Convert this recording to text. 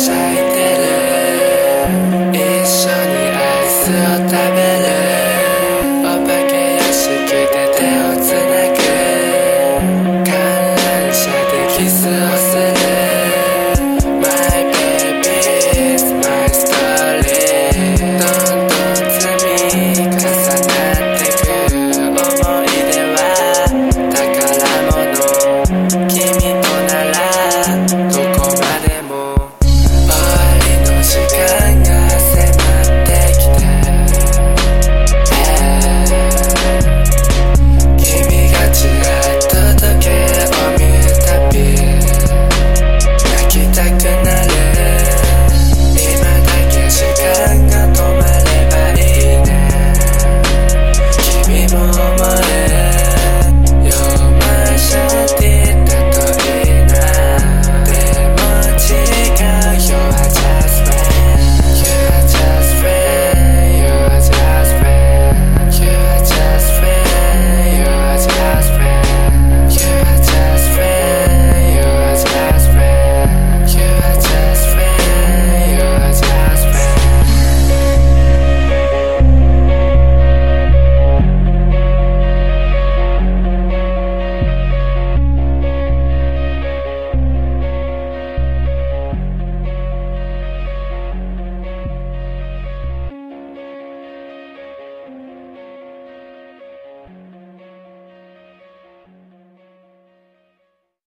side.